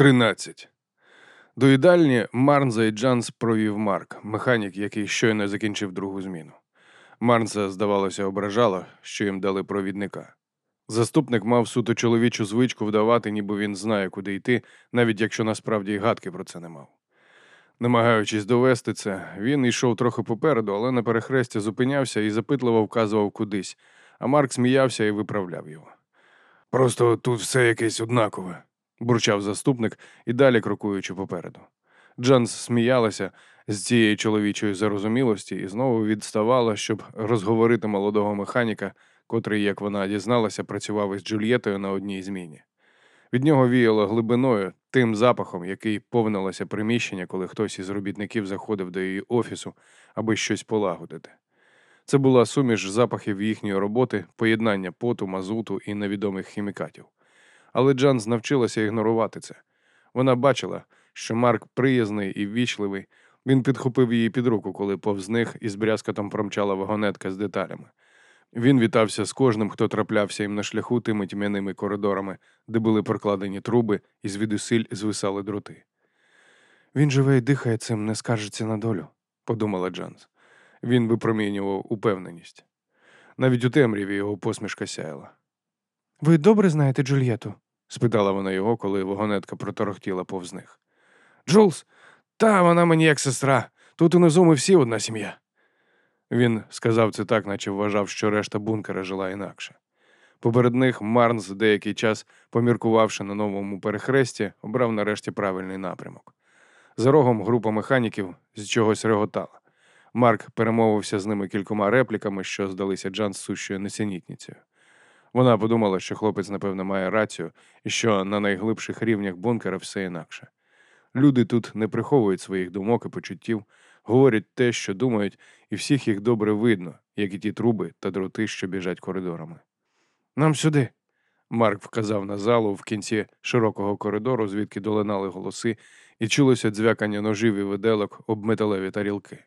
Тринадцять. До їдальні Марнза і Джанс провів Марк, механік, який щойно закінчив другу зміну. Марнса, здавалося, ображала, що їм дали провідника. Заступник мав суто чоловічу звичку вдавати, ніби він знає, куди йти, навіть якщо насправді й гадки про це не мав. Намагаючись довести це, він йшов трохи попереду, але на перехресті зупинявся і запитливо вказував кудись, а Марк сміявся і виправляв його. Просто тут все якесь однакове, бурчав заступник і далі крокуючи попереду. Джанс сміялася з цієї чоловічої зарозумілості і знову відставала, щоб розговорити молодого механіка, котрий, як вона дізналася, працював із Джульєтою на одній зміні. Від нього віяло глибиною, тим запахом, який повнилося приміщення, коли хтось із робітників заходив до її офісу, аби щось полагодити. Це була суміш запахів їхньої роботи, поєднання поту, мазуту і невідомих хімікатів. Але Джанс навчилася ігнорувати це. Вона бачила, що Марк приязний і ввічливий. Він підхопив її під руку, коли повз них із брязкотом промчала вагонетка з деталями. Він вітався з кожним, хто траплявся їм на шляху тими тьмяними коридорами, де були прокладені труби і звідусиль звисали дроти. Він живе і дихає цим, не скаржиться на долю, подумала Джанс. Він випромінював упевненість. Навіть у темряві його посмішка сяяла. Ви добре знаєте Джульєту? спитала вона його, коли вагонетка проторохтіла повз них. Джулс, та вона мені як сестра. Тут унизу ми всі одна сім'я. Він сказав це так, наче вважав, що решта бункера жила інакше. Поперед них Марнс деякий час, поміркувавши на новому перехресті, обрав нарешті правильний напрямок. За рогом група механіків з чогось реготала. Марк перемовився з ними кількома репліками, що здалися Джан сущою несенітницею. Вона подумала, що хлопець, напевно, має рацію і що на найглибших рівнях бункера все інакше. Люди тут не приховують своїх думок і почуттів, говорять те, що думають, і всіх їх добре видно, як і ті труби та дроти, що біжать коридорами. Нам сюди. Марк вказав на залу в кінці широкого коридору, звідки долинали голоси, і чулося дзвякання ножів і виделок об металеві тарілки.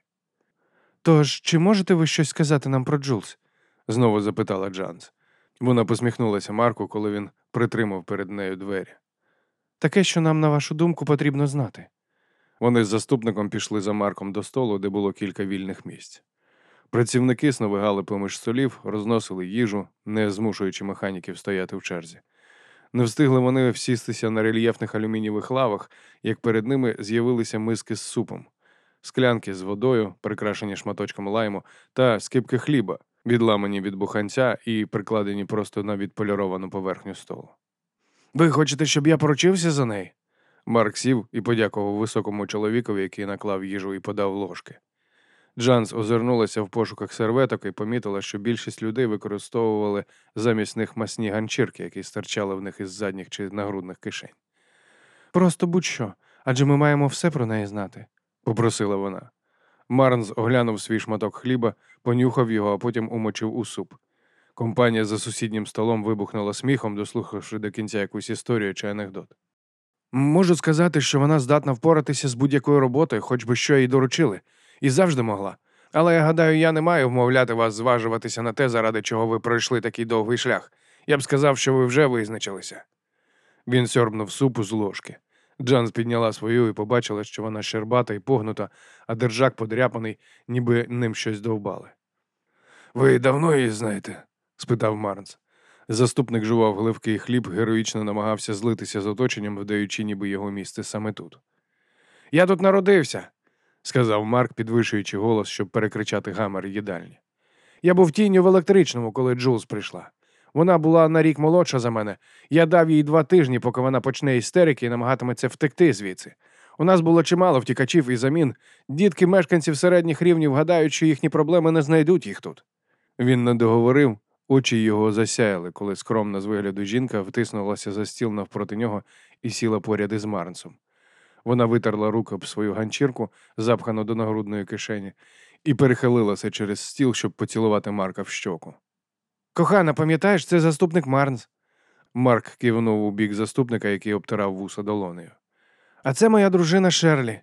Тож, чи можете ви щось сказати нам про Джулс? знову запитала Джанс. Вона посміхнулася Марку, коли він притримав перед нею двері. Таке, що нам, на вашу думку, потрібно знати. Вони з заступником пішли за Марком до столу, де було кілька вільних місць. Працівники сновигали поміж столів, розносили їжу, не змушуючи механіків стояти в черзі. Не встигли вони всістися на рельєфних алюмінієвих лавах, як перед ними з'явилися миски з супом, склянки з водою, прикрашені шматочком лайму, та скипки хліба, відламані від буханця і прикладені просто на відполіровану поверхню столу. Ви хочете, щоб я поручився за неї? Марк сів і подякував високому чоловікові, який наклав їжу і подав ложки. Джанс озирнулася в пошуках серветок і помітила, що більшість людей використовували замість них масні ганчірки, які стирчали в них із задніх чи нагрудних кишень. Просто будь-що, адже ми маємо все про неї знати, попросила вона. Марнс оглянув свій шматок хліба, понюхав його, а потім умочив у суп. Компанія за сусіднім столом вибухнула сміхом, дослухавши до кінця якусь історію чи анекдот. Можу сказати, що вона здатна впоратися з будь-якою роботою, хоч би що їй доручили, і завжди могла. Але я гадаю, я не маю вмовляти вас зважуватися на те, заради чого ви пройшли такий довгий шлях. Я б сказав, що ви вже визначилися. Він сьорбнув супу з ложки. Джанс підняла свою і побачила, що вона щербата і погнута, а держак подряпаний, ніби ним щось довбали. Ви давно її знаєте? спитав Марнс. Заступник жував гливкий хліб, героїчно намагався злитися з оточенням, вдаючи, ніби його місце саме тут. Я тут народився, сказав Марк, підвищуючи голос, щоб перекричати гамір їдальні. Я був тінню в електричному, коли Джулс прийшла. Вона була на рік молодша за мене. Я дав їй два тижні, поки вона почне істерики і намагатиметься втекти звідси. У нас було чимало втікачів і замін. Дітки мешканців середніх рівнів гадають, що їхні проблеми не знайдуть їх тут. Він не договорив, очі його засяяли, коли скромна з вигляду жінка втиснулася за стіл навпроти нього і сіла поряд із Марнсом. Вона витерла руку об свою ганчірку, запхану до нагрудної кишені, і перехилилася через стіл, щоб поцілувати Марка в щоку. Кохана, пам'ятаєш, це заступник Марнс. Марк кивнув у бік заступника, який обтирав вуса долонею. А це моя дружина Шерлі.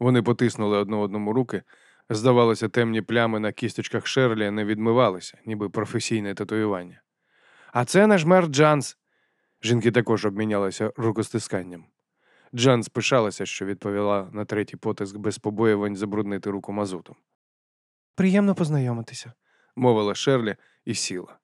Вони потиснули одне одному руки. Здавалося, темні плями на кісточках Шерлі не відмивалися, ніби професійне татуювання. А це наш мер Джанс. Жінки також обмінялися рукостисканням. Джан спишалася, що відповіла на третій потиск без побоювань забруднити руку мазутом. Приємно познайомитися. Мовила Шерлі і сіла.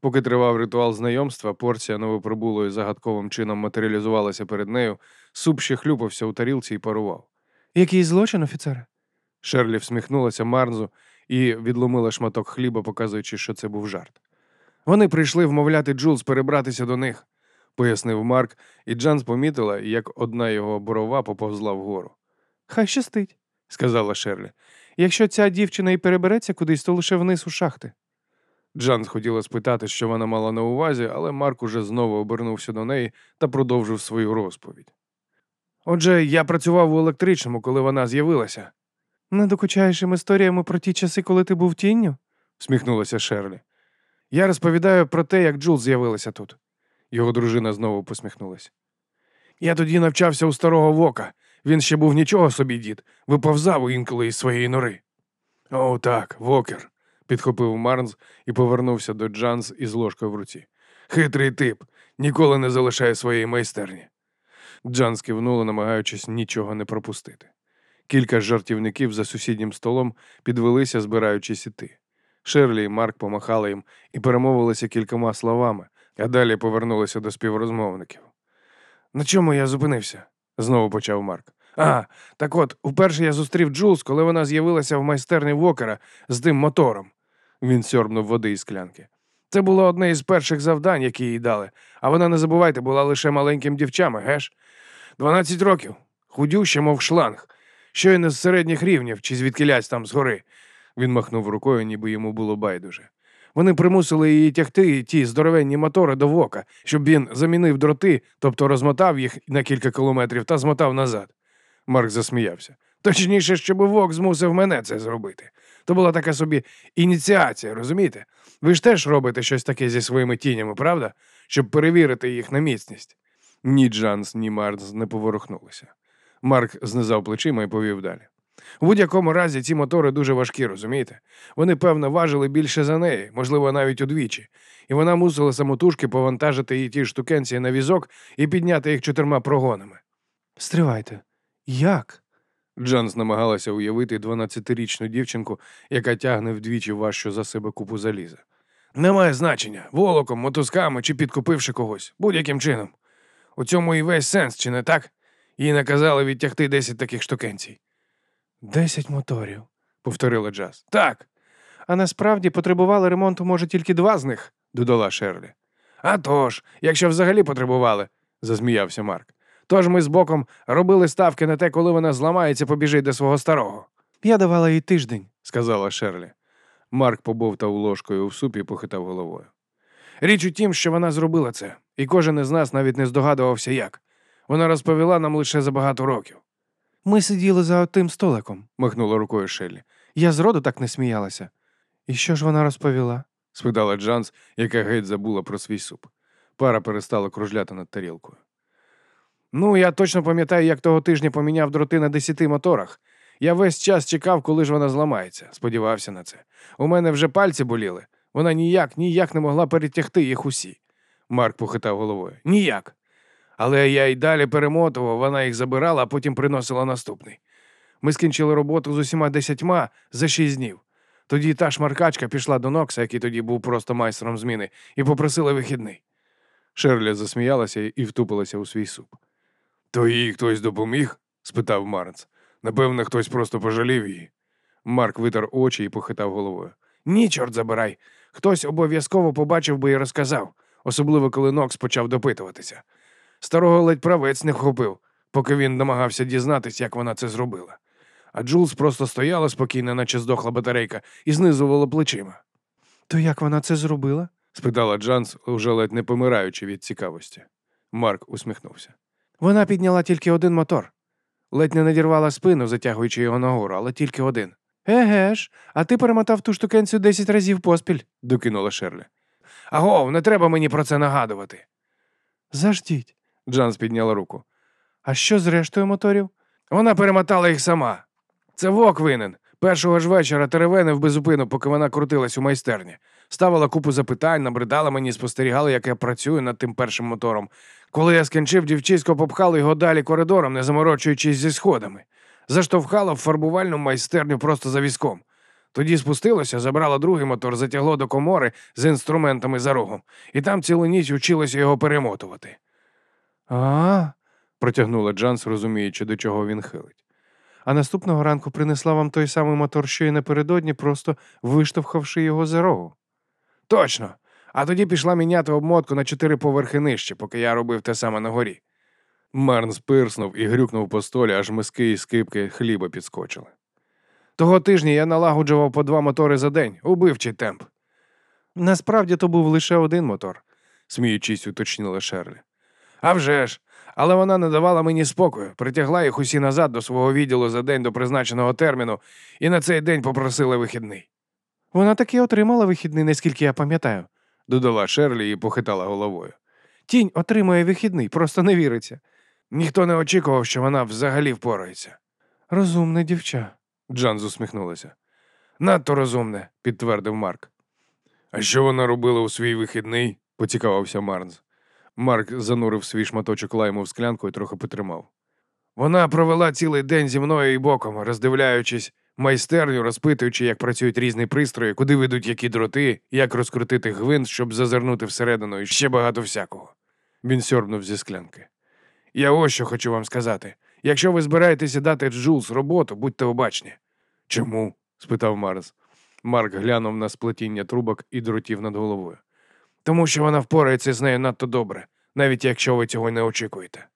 Поки тривав ритуал знайомства, порція новоприбулої загадковим чином матеріалізувалася перед нею, суп ще хлюпався у тарілці і парував. Який злочин, офіцере? Шерлі всміхнулася Марнзу і відломила шматок хліба, показуючи, що це був жарт. Вони прийшли вмовляти Джулс перебратися до них, пояснив Марк, і Джанс помітила, як одна його брова поповзла вгору. Хай щастить, Сказала Шерлі. Якщо ця дівчина і перебереться кудись, то лише вниз у шахти. Джанс хотіла спитати, що вона мала на увазі, але Марк уже знову обернувся до неї та продовжив свою розповідь. Отже, я працював у електричному, коли вона з'явилася, Не докучаєш їм історіями про ті часи, коли ти був тінню? всміхнулася Шерлі. Я розповідаю про те, як Джул з'явилася тут. Його дружина знову посміхнулася. Я тоді навчався у старого вока. Він ще був нічого собі дід, виповзав інколи із своєї нори. О, так, вокер, підхопив Марнс і повернувся до Джанс із ложкою в руці. Хитрий тип, ніколи не залишає своєї майстерні. Джанс кивнула, намагаючись нічого не пропустити. Кілька жартівників за сусіднім столом підвелися, збираючись іти. Шерлі і Марк помахали їм і перемовилися кількома словами, а далі повернулися до співрозмовників. На чому я зупинився? знову почав Марк. А, так от, уперше я зустрів Джулс, коли вона з'явилася в майстерні Вокера з тим мотором. Він сьорбнув води із склянки. Це було одне із перших завдань, які їй дали, а вона, не забувайте, була лише маленьким дівчами, геш? Дванадцять років, худюща, мов шланг, щойно з середніх рівнів чи звідкилясь там згори. Він махнув рукою, ніби йому було байдуже. Вони примусили її тягти ті здоровенні мотори до вока, щоб він замінив дроти, тобто розмотав їх на кілька кілометрів та змотав назад. Марк засміявся. Точніше, щоб вок змусив мене це зробити. То була така собі ініціація, розумієте? Ви ж теж робите щось таке зі своїми тінями, правда? Щоб перевірити їх на міцність. Ні Джанс, ні Марс не поворухнулися. Марк знизав плечима і повів далі. У будь-якому разі ці мотори дуже важкі, розумієте? Вони, певно, важили більше за неї, можливо, навіть удвічі, і вона мусила самотужки повантажити її ті штукенці на візок і підняти їх чотирма прогонами. Стривайте. Як? Джанс намагалася уявити 12-річну дівчинку, яка тягне вдвічі важчу за себе купу заліза. Немає значення волоком, мотузками чи підкупивши когось, будь-яким чином. У цьому і весь сенс, чи не так? Їй наказали відтягти 10 таких штукенцій. Десять моторів. повторила Джаз. Так, А насправді потребували ремонту, може, тільки два з них. додала Шерлі. «А тож, якщо взагалі потребували, засміявся Марк. Тож ми з боком робили ставки на те, коли вона зламається, побіжить до свого старого, Я давала їй тиждень. сказала Шерлі. Марк побовтав ложкою в супі і похитав головою. Річ у тім, що вона зробила це, і кожен із нас навіть не здогадувався як. Вона розповіла нам лише за багато років, Ми сиділи за тим столиком. махнула рукою Шеллі. Я зроду так не сміялася. І що ж вона розповіла? спитала Джанс, яка геть забула про свій суп. Пара перестала кружляти над тарілкою. Ну, я точно пам'ятаю, як того тижня поміняв дроти на десяти моторах. Я весь час чекав, коли ж вона зламається, сподівався на це. У мене вже пальці боліли. Вона ніяк, ніяк не могла перетягти їх усі. Марк похитав головою. Ніяк. Але я й далі перемотував, вона їх забирала, а потім приносила наступний. Ми скінчили роботу з усіма десятьма за шість днів. Тоді та шмаркачка пішла до Нокса, який тоді був просто майстром зміни, і попросила вихідний. Шерля засміялася і втупилася у свій суп. То їй хтось допоміг? спитав Марнс. Напевно, хтось просто пожалів її. Марк витер очі і похитав головою. Ні, чорт забирай. Хтось обов'язково побачив би і розказав, особливо коли Нокс почав допитуватися. Старого ледь правець не вхопив, поки він намагався дізнатись, як вона це зробила. А Джулс просто стояла спокійно, наче здохла батарейка, і знизувала плечима. То як вона це зробила? спитала Джанс, уже ледь не помираючи від цікавості. Марк усміхнувся. Вона підняла тільки один мотор. Ледь не надірвала спину, затягуючи його нагору, але тільки один. Еге ж, а ти перемотав ту штукенцію десять разів поспіль. докинула Шерлі. Агов, не треба мені про це нагадувати. Заждіть. Джанс підняла руку. А що з рештою моторів? Вона перемотала їх сама. Це вок винен. Першого ж вечора теревенив безупину, поки вона крутилась у майстерні. Ставила купу запитань, набридала мені, спостерігала, як я працюю над тим першим мотором. Коли я скінчив, дівчисько попхало його далі коридором, не заморочуючись зі сходами. Заштовхала в фарбувальну майстерню просто за візком. Тоді спустилося, забрала другий мотор, затягло до комори з інструментами за рогом, і там цілу ніч училося його перемотувати. А, протягнула Джанс, розуміючи, до чого він хилить. А наступного ранку принесла вам той самий мотор, що й напередодні, просто виштовхавши його за рогу. Точно. А тоді пішла міняти обмотку на чотири поверхи нижче, поки я робив те саме на горі. Марн спирснув і грюкнув по столі, аж миски і скипки хліба підскочили. Того тижня я налагоджував по два мотори за день, убивчий темп. Насправді то був лише один мотор, Сміючись, уточнила Шерлі. А вже ж. Але вона не давала мені спокою, притягла їх усі назад до свого відділу за день до призначеного терміну і на цей день попросила вихідний. Вона таки отримала вихідний, наскільки я пам'ятаю, Додала Шерлі і похитала головою. Тінь отримує вихідний, просто не віриться. Ніхто не очікував, що вона взагалі впорається. Розумне дівча. Джанс усміхнулася. Надто розумне. підтвердив Марк. А що вона робила у свій вихідний? поцікавився Марнс. Марк занурив свій шматочок лайму в склянку і трохи потримав. Вона провела цілий день зі мною і боком, роздивляючись майстерню, розпитуючи, як працюють різні пристрої, куди ведуть які дроти, як розкрутити гвинт, щоб зазирнути всередину і ще багато всякого. Він сьорбнув зі склянки. Я ось що хочу вам сказати. Якщо ви збираєтеся дати Джулс роботу, будьте обачні. Чому? спитав Марс. Марк глянув на сплетіння трубок і дротів над головою. Тому що вона впорається з нею надто добре, навіть якщо ви цього не очікуєте.